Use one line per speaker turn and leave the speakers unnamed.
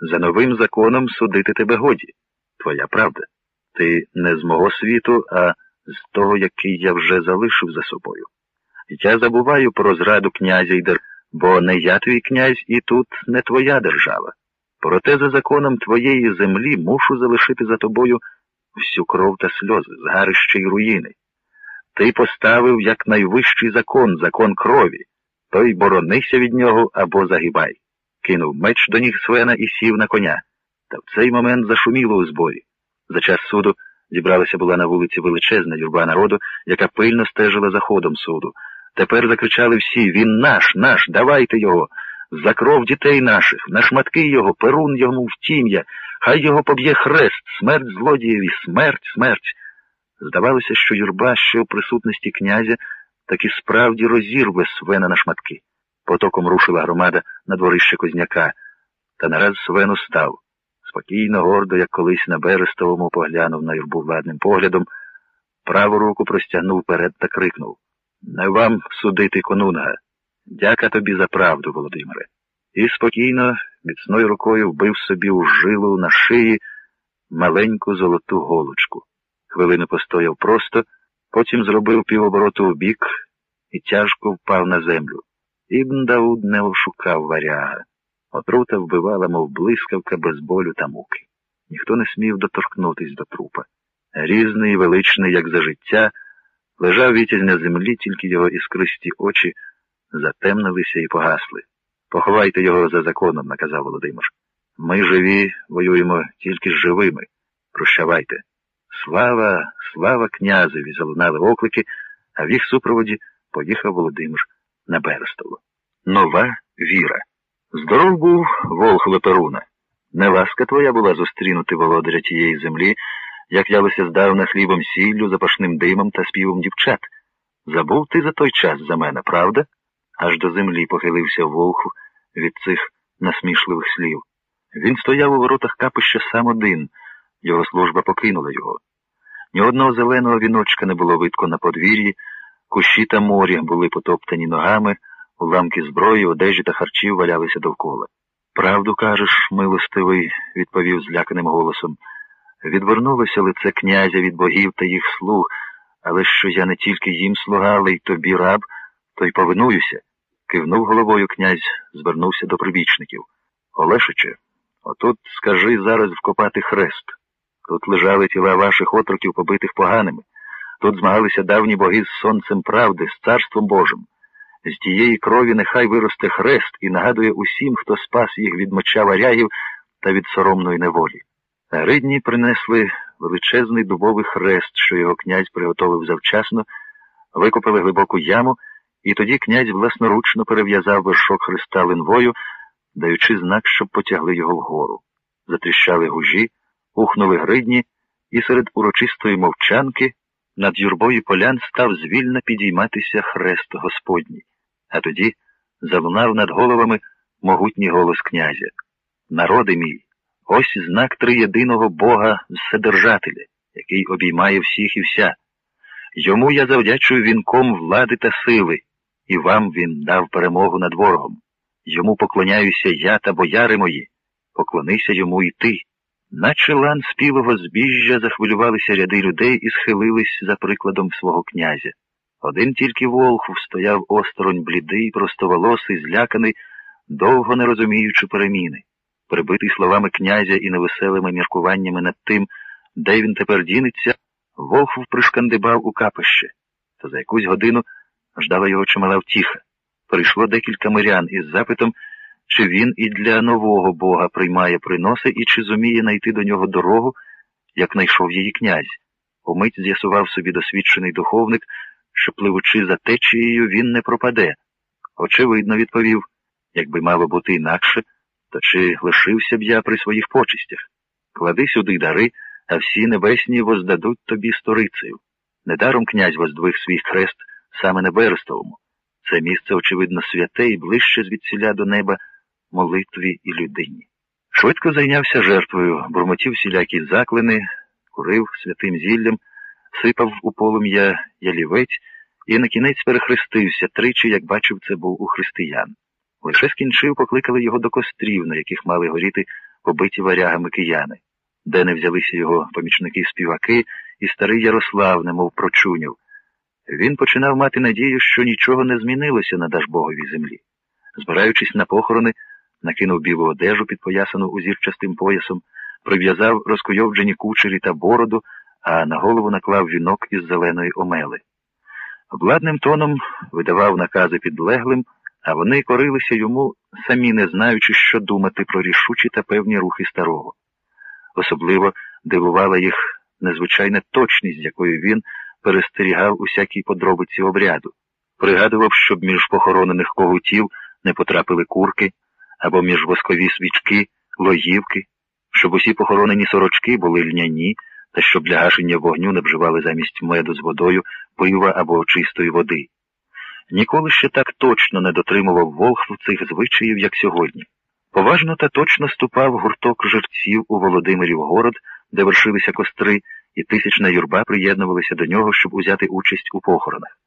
За новим законом судити тебе годі. Твоя правда. Ти не з мого світу, а з того, який я вже залишив за собою. Я забуваю про зраду князя й дер, бо не я твій князь і тут не твоя держава. Проте за законом твоєї землі мушу залишити за тобою всю кров та сльози, згарище й руїни. Ти поставив як найвищий закон, закон крові, то й боронися від нього або загибай. Кинув меч до ніг Свена і сів на коня. Та в цей момент зашуміло у зборі. За час суду зібралася була на вулиці величезна юрба народу, яка пильно стежила за ходом суду. Тепер закричали всі Він наш, наш, давайте його. За кров дітей наших, на шматки його, перун йому в тім'я, хай його поб'є хрест, смерть злодієві, смерть, смерть. Здавалося, що юрба ще в присутності князя таки справді розірве свена на шматки. Потоком рушила громада на дворище Козняка, та нараз свен став. Спокійно, гордо, як колись на Берестовому, поглянув на юрбу владним поглядом, праву руку простягнув вперед та крикнув Не вам судити конунга. Дяка тобі за правду, Володимире. І спокійно, міцною рукою вбив собі у жилу на шиї маленьку золоту голочку. Хвилину постояв просто, потім зробив півобороту в бік і тяжко впав на землю. Ібн Дауд не ошукав варяга. Отрута вбивала, мов блискавка без болю та муки. Ніхто не смів доторкнутись до трупа. Різний величний, як за життя, лежав вітязь на землі, тільки його іскристі очі затемнилися і погасли. Поховайте його за законом, наказав Володимир. Ми живі, воюємо тільки з живими. Прощавайте. Слава, слава князеві! залунали оклики, а в їх супроводі поїхав Володимир на Берестово. Нова віра. Здоров був Перуна. Не ласка твоя була зустрінути володаря тієї землі, як ялося здавна хлібом сіллю, запашним димом та співом дівчат. Забув ти за той час за мене, правда? Аж до землі похилився Волхв від цих насмішливих слів. Він стояв у воротах капища сам один, його служба покинула його. Ні одного зеленого віночка не було видко на подвір'ї, кущі та морі були потоптані ногами, уламки зброї, одежі та харчів валялися довкола. Правду кажеш, милостивий, відповів зляканим голосом. Відвернулося лице князя від богів та їх слуг, але що я не тільки їм слуга, але й тобі раб, то й повинуюся. Кивнув головою князь, звернувся до прибічників. Олешиче, отут скажи зараз вкопати хрест. Тут лежали тіла ваших отроків, побитих поганими. Тут змагалися давні боги з сонцем правди, з царством Божим. З тієї крові нехай виросте хрест і нагадує усім, хто спас їх від меча варягів та від соромної неволі. Ридні принесли величезний дубовий хрест, що його князь приготовив завчасно, викопали глибоку яму, і тоді князь власноручно перев'язав вершок хреста линвою, даючи знак, щоб потягли його вгору. Затріщали гужі, ухнули гридні, і серед урочистої мовчанки над юрбою полян став звільно підійматися хрест Господній. А тоді залунав над головами могутній голос князя. Народи мій, ось знак триєдиного Бога Вседержателя, який обіймає всіх і вся. Йому я завдячую вінком влади та сили, і вам він дав перемогу над ворогом. Йому поклоняюся я та бояри мої, поклонися йому і ти. Наче лан співого збіжжя захвилювалися ряди людей і схилились за прикладом свого князя. Один тільки Волхв стояв осторонь блідий, простоволосий, зляканий, довго не розуміючи переміни. Прибитий словами князя і невеселими міркуваннями над тим, де він тепер дінеться, Волхв пришкандибав у капище, та за якусь годину ждала його чимала втіха. Прийшло декілька мирян із запитом, чи він і для нового бога приймає приноси і чи зуміє знайти до нього дорогу, як знайшов її князь. Умить з'ясував собі досвідчений духовник, що, пливучи за течією, він не пропаде. Очевидно, відповів, якби мало бути інакше, то чи лишився б я при своїх почистях? Клади сюди дари, а всі небесні воздадуть тобі сторицею. Недаром князь воздвиг свій хрест саме на Берестовому. Це місце, очевидно, святе і ближче звідсіля до неба молитві і людині. Швидко зайнявся жертвою, бурмотів всілякі заклини, курив святим зіллям, сипав у полум'я ялівець і на кінець перехрестився тричі, як бачив, це був у християн. Лише скінчив, покликали його до кострів, на яких мали горіти побиті варягами кияни, де не взялися його помічники-співаки, і старий Ярослав, немов прочуняв. Він починав мати надію, що нічого не змінилося на Дажбоговій землі. Збираючись на похорони, накинув білу одежу, підпоясану узірчастим поясом, прив'язав розкуйовджені кучері та бороду, а на голову наклав вінок із зеленої омели. Владним тоном видавав накази підлеглим, а вони корилися йому, самі не знаючи, що думати про рішучі та певні рухи старого. Особливо дивувала їх незвичайна точність, з якою він перестерігав усякій подробиці обряду, пригадував, щоб між похоронених когутів не потрапили курки або між воскові свічки, логівки, щоб усі похоронені сорочки були льняні, та щоб для гашення вогню не вживали замість меду з водою пива або чистої води. Ніколи ще так точно не дотримував Волхв цих звичаїв, як сьогодні. Поважно та точно ступав гурток жерців у Володимирів город, де вершилися костри, і тисячна юрба приєднувалися до нього, щоб узяти участь у похоронах.